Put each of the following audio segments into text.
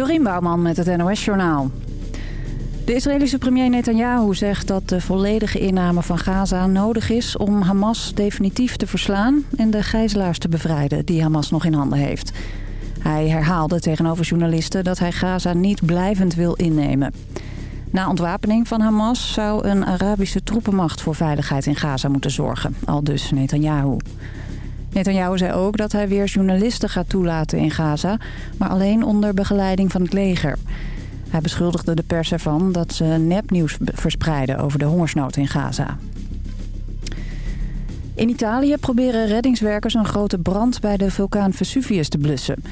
Dorien Bouwman met het NOS Journaal. De Israëlische premier Netanyahu zegt dat de volledige inname van Gaza nodig is... om Hamas definitief te verslaan en de gijzelaars te bevrijden die Hamas nog in handen heeft. Hij herhaalde tegenover journalisten dat hij Gaza niet blijvend wil innemen. Na ontwapening van Hamas zou een Arabische troepenmacht voor veiligheid in Gaza moeten zorgen, al dus Netanyahu. Netanyahu zei ook dat hij weer journalisten gaat toelaten in Gaza... maar alleen onder begeleiding van het leger. Hij beschuldigde de pers ervan dat ze nepnieuws verspreiden over de hongersnood in Gaza. In Italië proberen reddingswerkers een grote brand bij de vulkaan Vesuvius te blussen.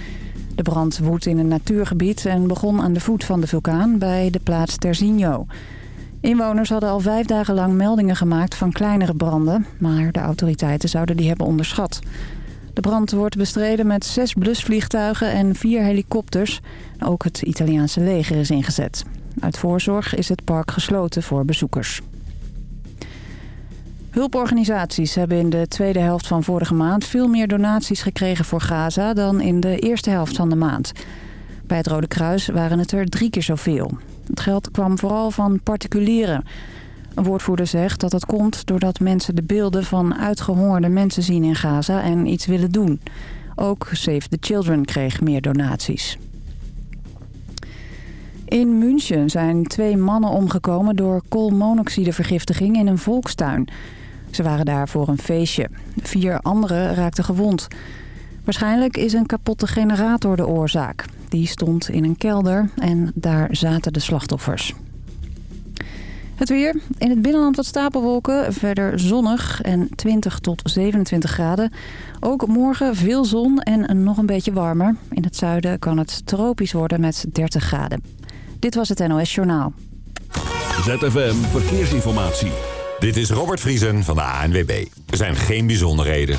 De brand woedt in een natuurgebied en begon aan de voet van de vulkaan bij de plaats Terzigno... Inwoners hadden al vijf dagen lang meldingen gemaakt van kleinere branden... maar de autoriteiten zouden die hebben onderschat. De brand wordt bestreden met zes blusvliegtuigen en vier helikopters. Ook het Italiaanse leger is ingezet. Uit voorzorg is het park gesloten voor bezoekers. Hulporganisaties hebben in de tweede helft van vorige maand... veel meer donaties gekregen voor Gaza dan in de eerste helft van de maand. Bij het Rode Kruis waren het er drie keer zoveel. Het geld kwam vooral van particulieren. Een woordvoerder zegt dat het komt doordat mensen de beelden van uitgehongerde mensen zien in Gaza en iets willen doen. Ook Save the Children kreeg meer donaties. In München zijn twee mannen omgekomen door koolmonoxidevergiftiging in een volkstuin. Ze waren daar voor een feestje. Vier anderen raakten gewond. Waarschijnlijk is een kapotte generator de oorzaak. Die stond in een kelder en daar zaten de slachtoffers. Het weer. In het binnenland wat stapelwolken. Verder zonnig en 20 tot 27 graden. Ook morgen veel zon en nog een beetje warmer. In het zuiden kan het tropisch worden met 30 graden. Dit was het NOS Journaal. ZFM Verkeersinformatie. Dit is Robert Vriesen van de ANWB. Er zijn geen bijzonderheden.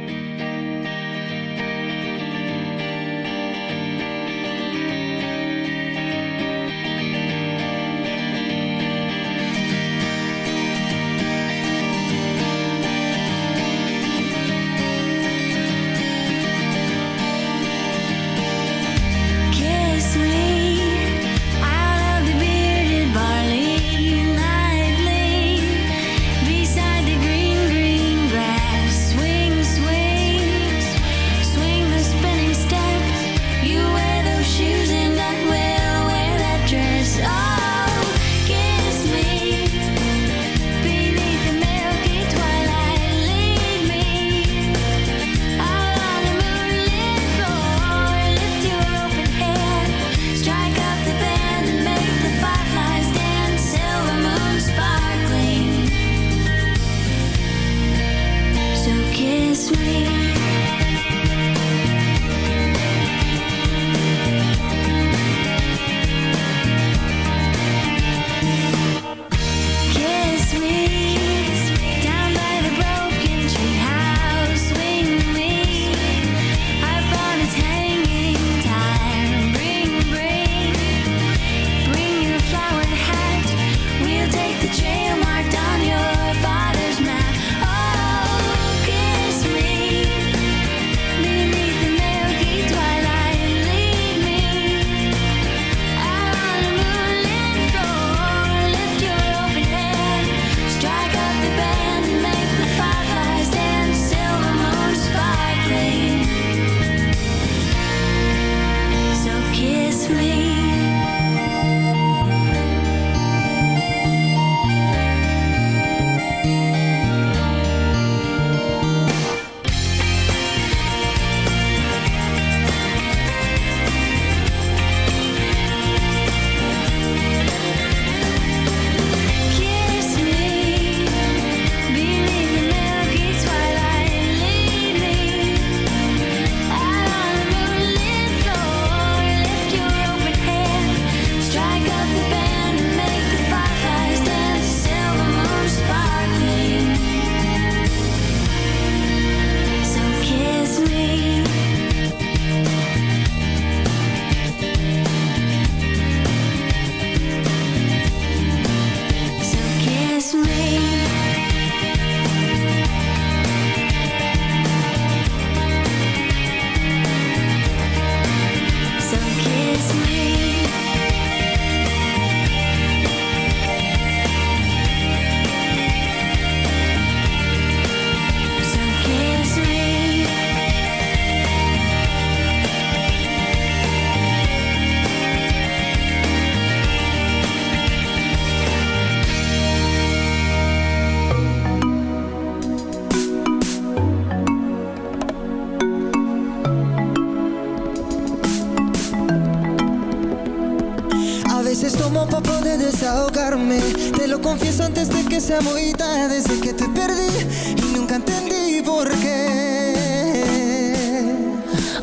Poder desahogarme. Te lo confieso antes de que sea muy tarde Desde que te perdí y nunca entendí por qué.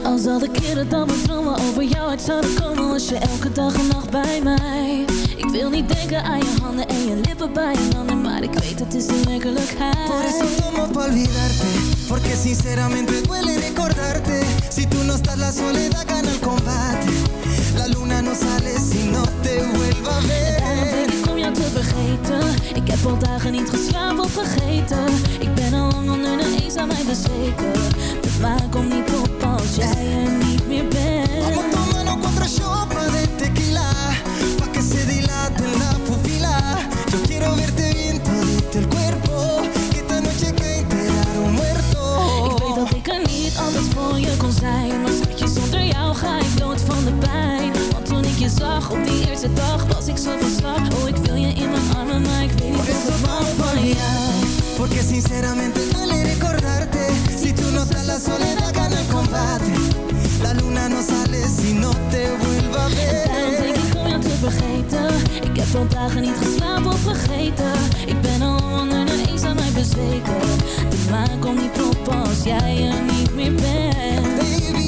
Als al de keren dat mijn dromen over jou uit zouden komen Was je elke dag en nacht bij mij. Ik wil niet denken aan je handen en je lippen bij je handen Maar ik weet het is de werkelijkheid. Por eso tomo pa' olvidarte Porque sinceramente duele recordarte. Si tú no estás la soledad gana el combate. La luna no sale si no te vuelva a ver jou te vergeten. Ik heb al dagen niet geslapen of vergeten. Ik ben al lang onder de eens aan mij bezweken. De maan komt niet op als jij er niet meer bent. Vamos tomando contra shot de tequila je zag op die eerste dag Was ik zo van slag. Oh, ik wil je in mijn armen Maar ik weet niet of ik pa' van jou. Porque sinceramente duele recordarte. Si tú no estás la soledad gana el combate. La luna no sale si no te vuelva a Daarom denk ver ik om jou te vergeten. Ik heb al dagen niet geslapen of vergeten. Ik ben al onder de eens aan mij bezweken. De maan komt niet op als jij er niet meer bent. Baby,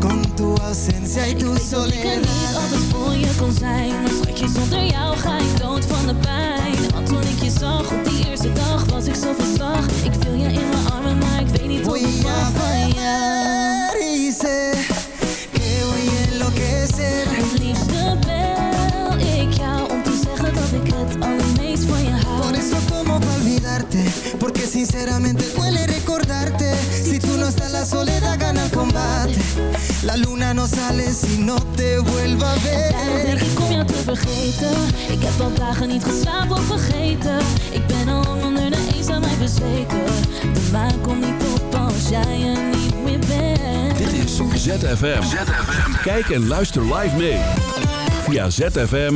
con tu ausencia y Ik tu weet dat ik er niet soledad. altijd voor je kon zijn. Maar schatje, zonder jou ga ik dood van de pijn. Want toen ik je zag op die eerste La luna no sale si no te vuelva a Daarom denk ver ik om jou te vergeten. Ik heb al dagen niet geslapen of vergeten. Ik ben al lang onder de eens aan mij bezweken. De maan komt niet op als jij er niet meer bent. Dit is ZFM. Kijk en luister live mee. Via zfm-live.nl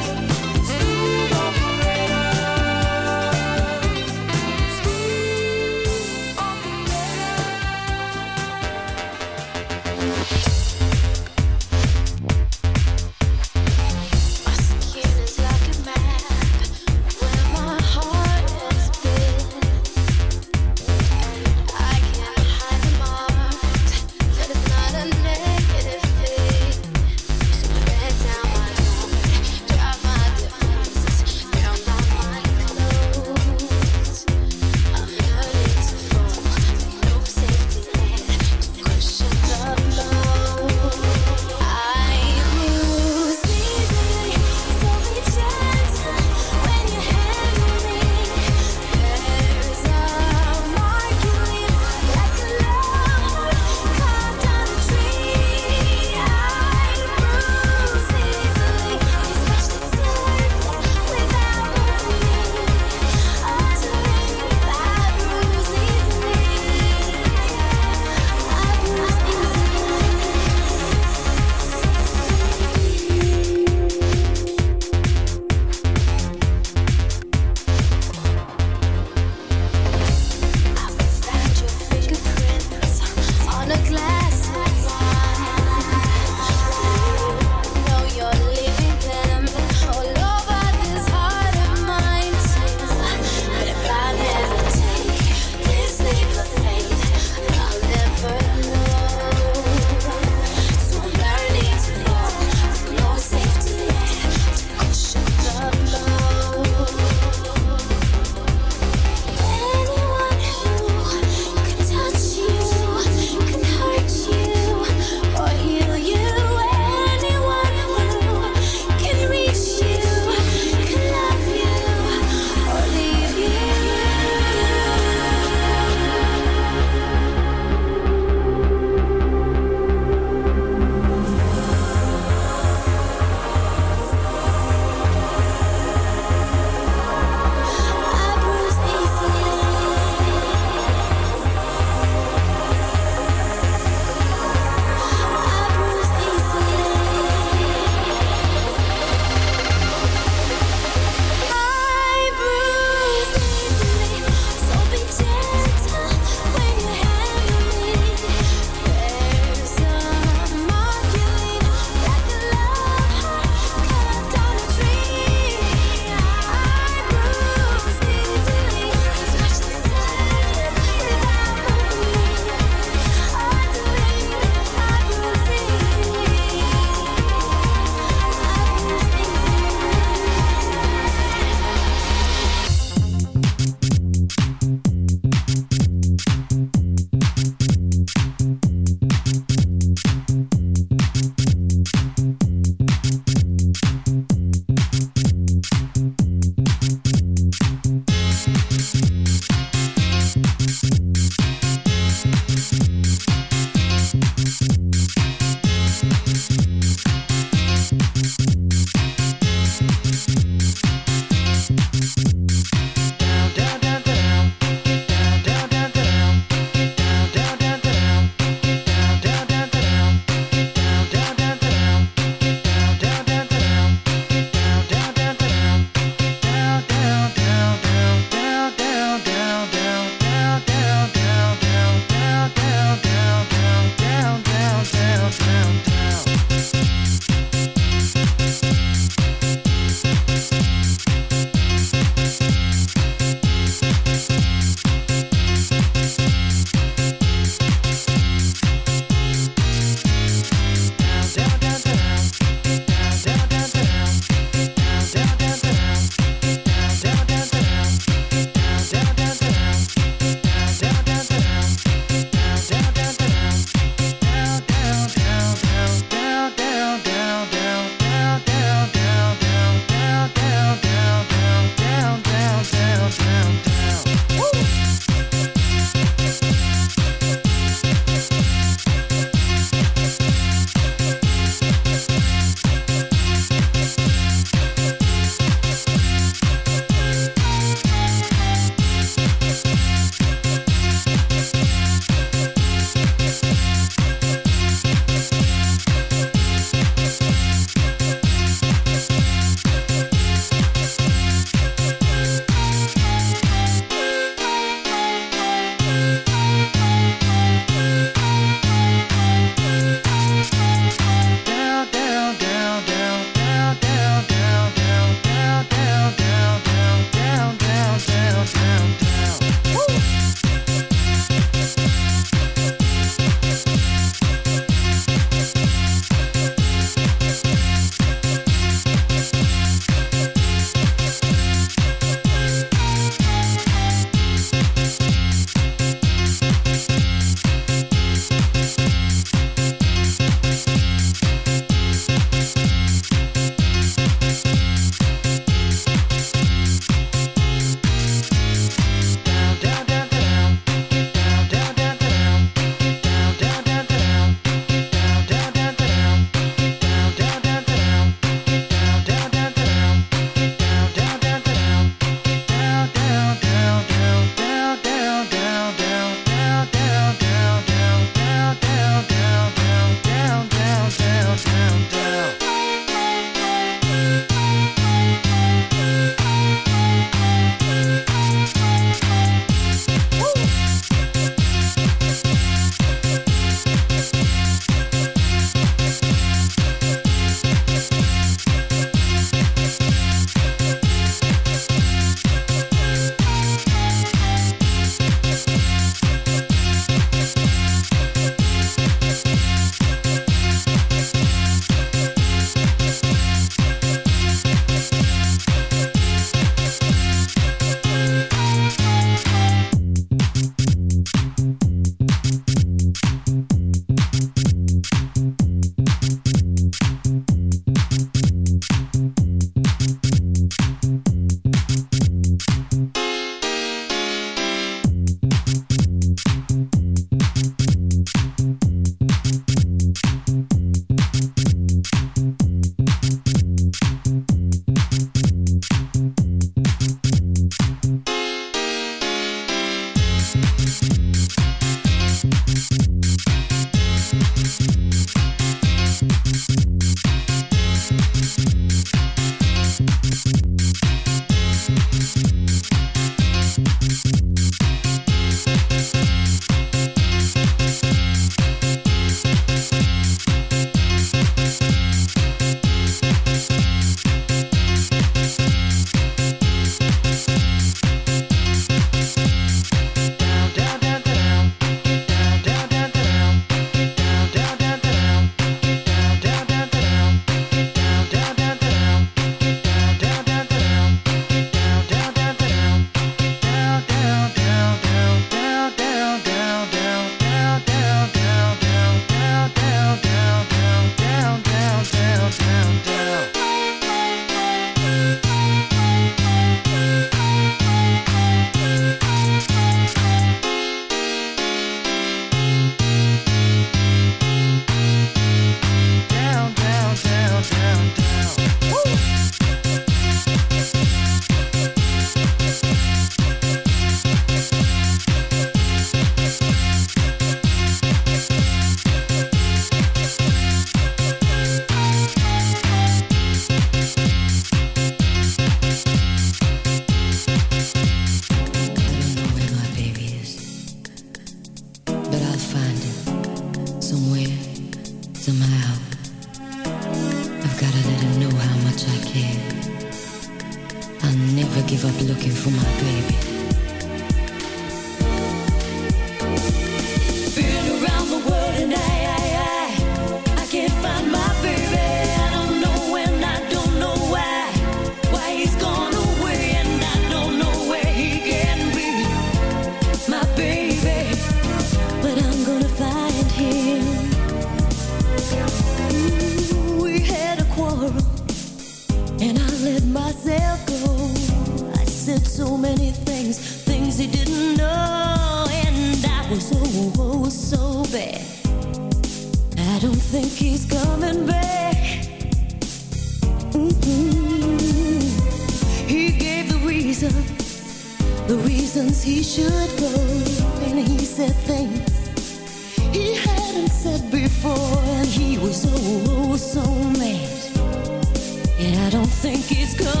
think it's good.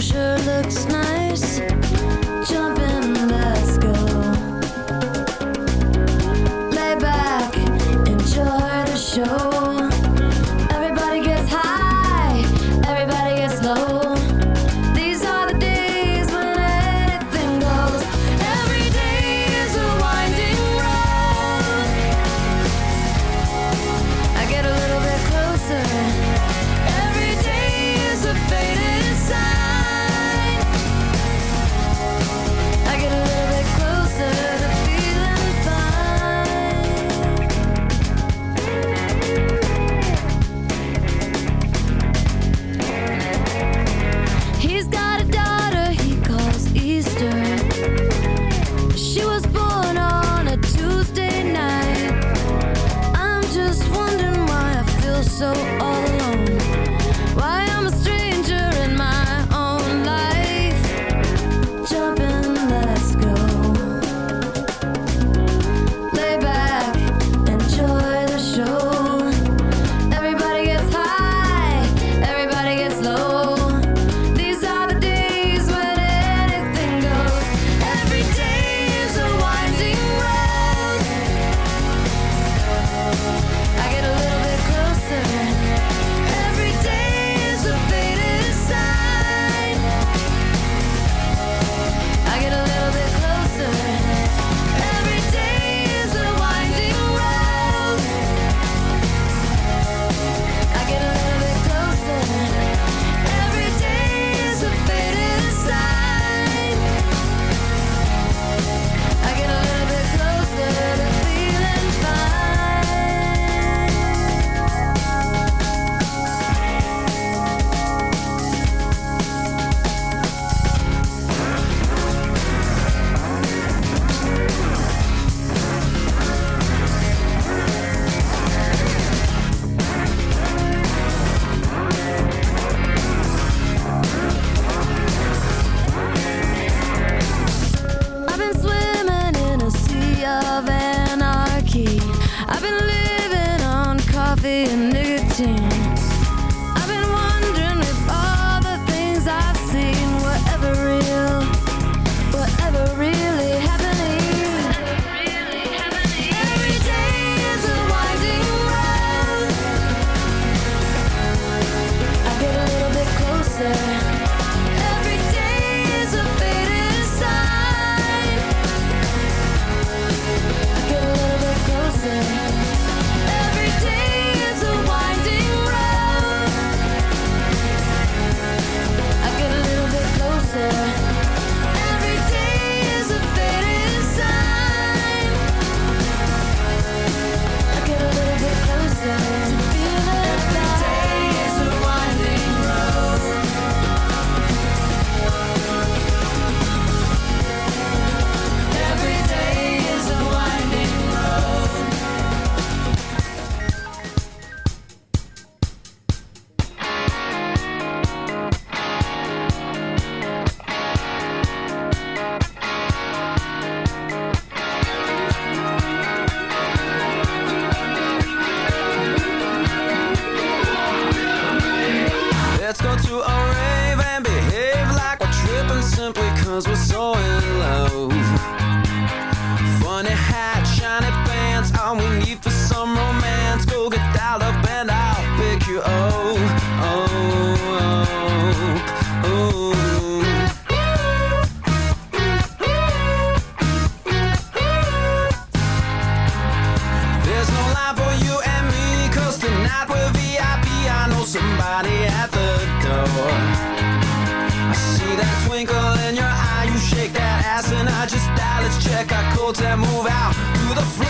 sure looks nice. and behave like we're tripping simply cause we're so in love. Funny hat, shiny pants, all we need for some romance. Go get dialed up and I'll pick you up. Oh, oh, oh. deck, I could to move out to the floor.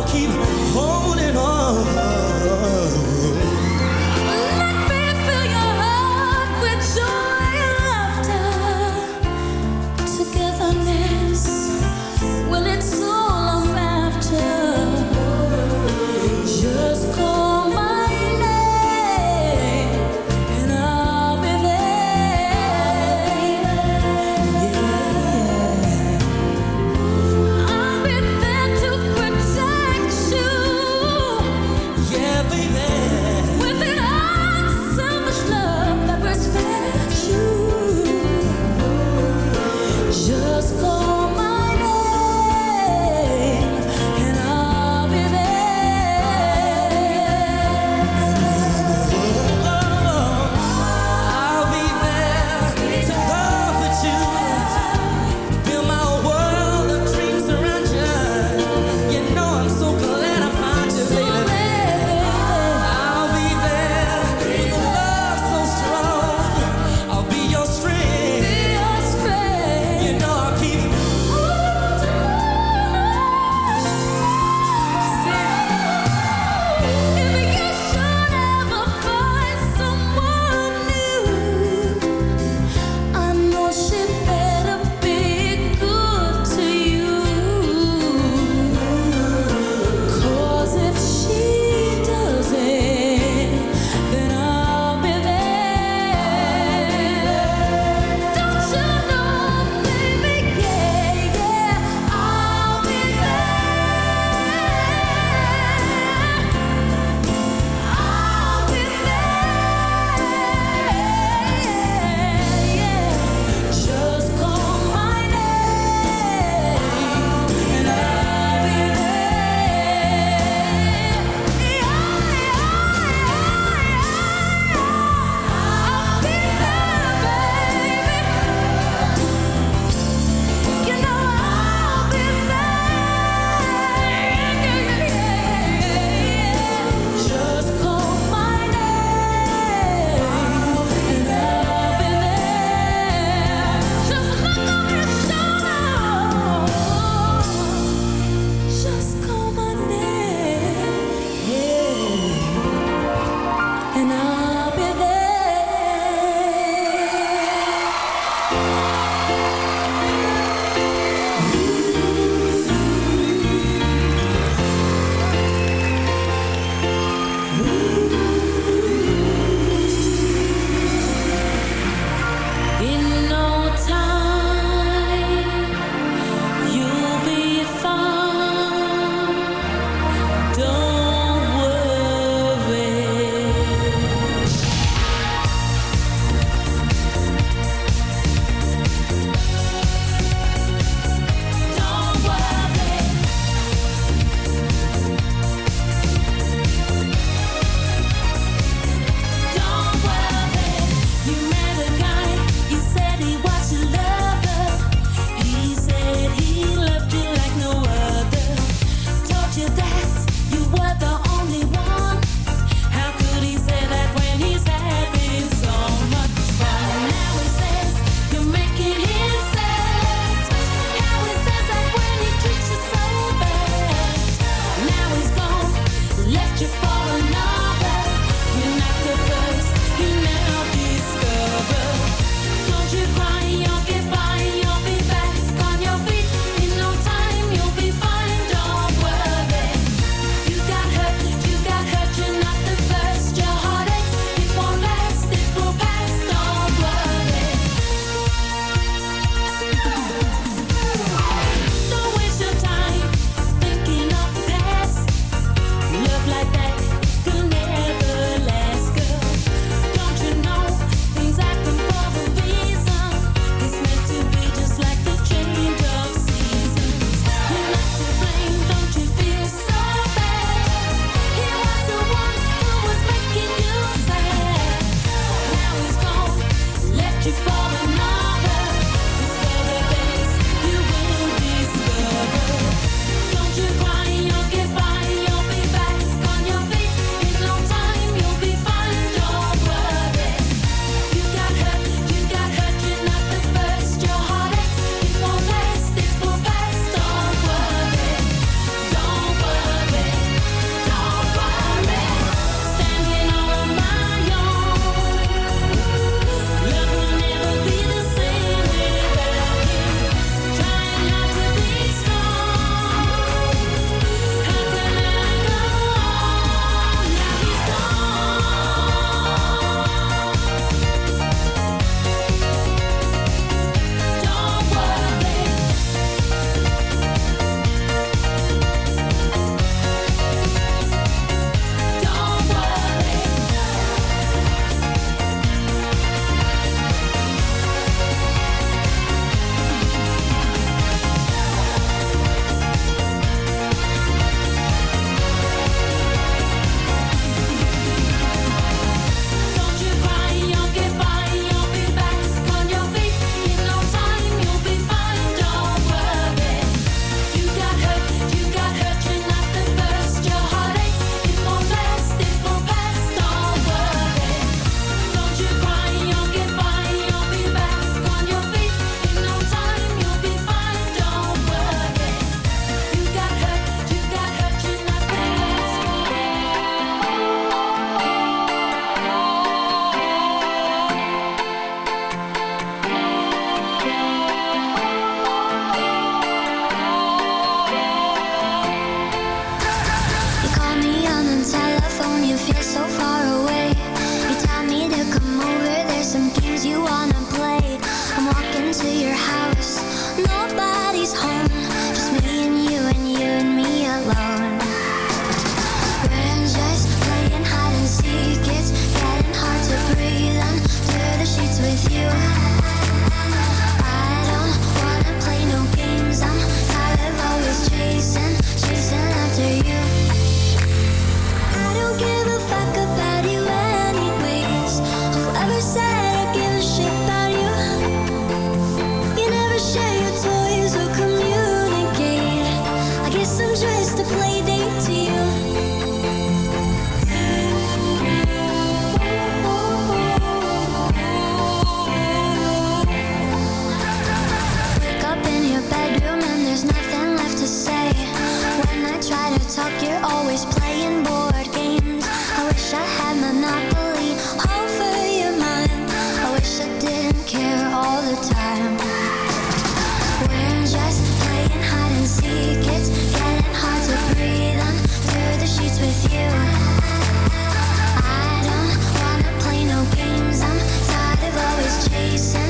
I'll keep home. talk, you're always playing board games. I wish I had Monopoly over your mind. I wish I didn't care all the time. We're just playing hide and seek. It's getting hard to breathe under the sheets with you. I don't wanna play no games. I'm tired of always chasing.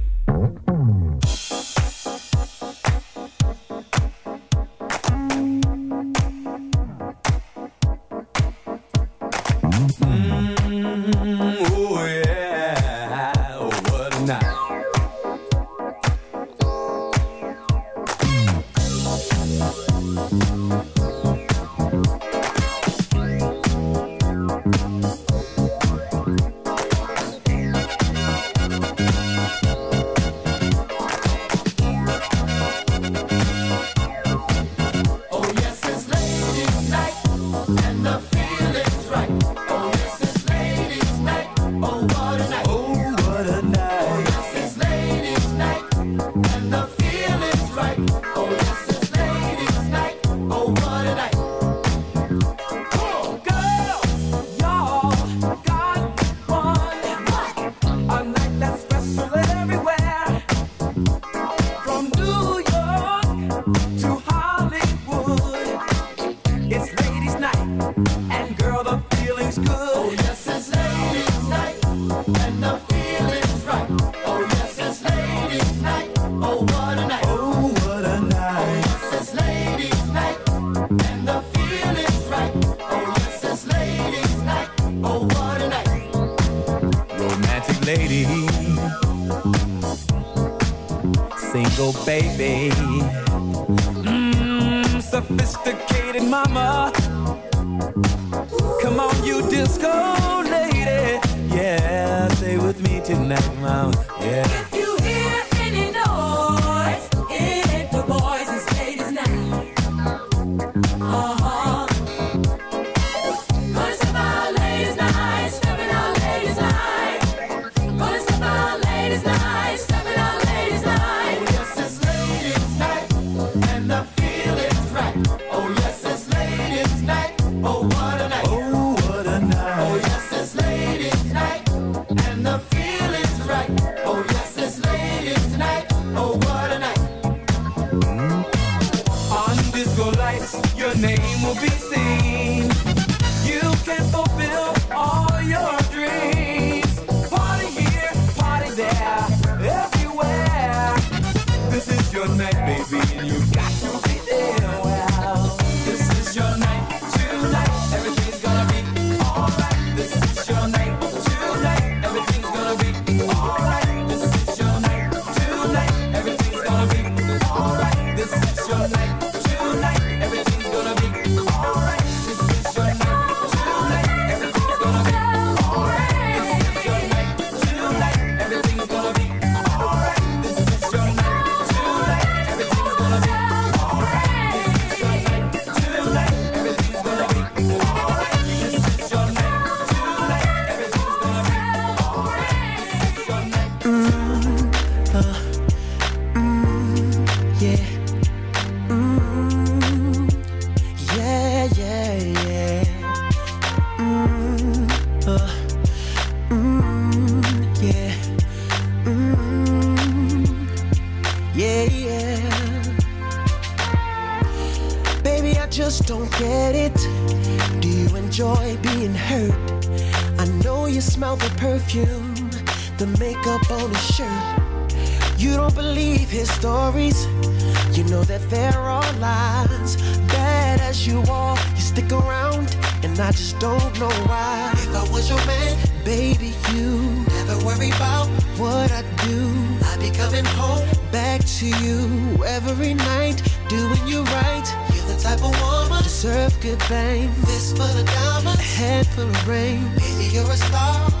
baby. As you are, you stick around, and I just don't know why. If I was your man, baby, you never worry about what I do. I'd be coming home back to you every night, doing you right. You're the type of woman deserve good things. This full of diamonds, a head full of rain. Baby, you're a star.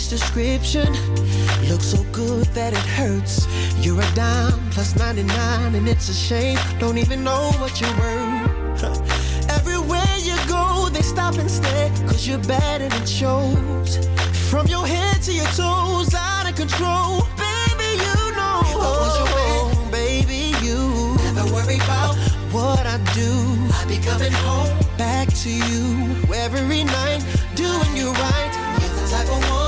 true description looks so good that it hurts. You're a dime plus 99, and it's a shame. Don't even know what you're worth. Everywhere you go, they stop and stare, cause you're bad and it shows. From your head to your toes, out of control. Baby, you know. I was your man, oh, baby, you never worry about what I do. I be coming home back to you every night, doing you right. You're the type of woman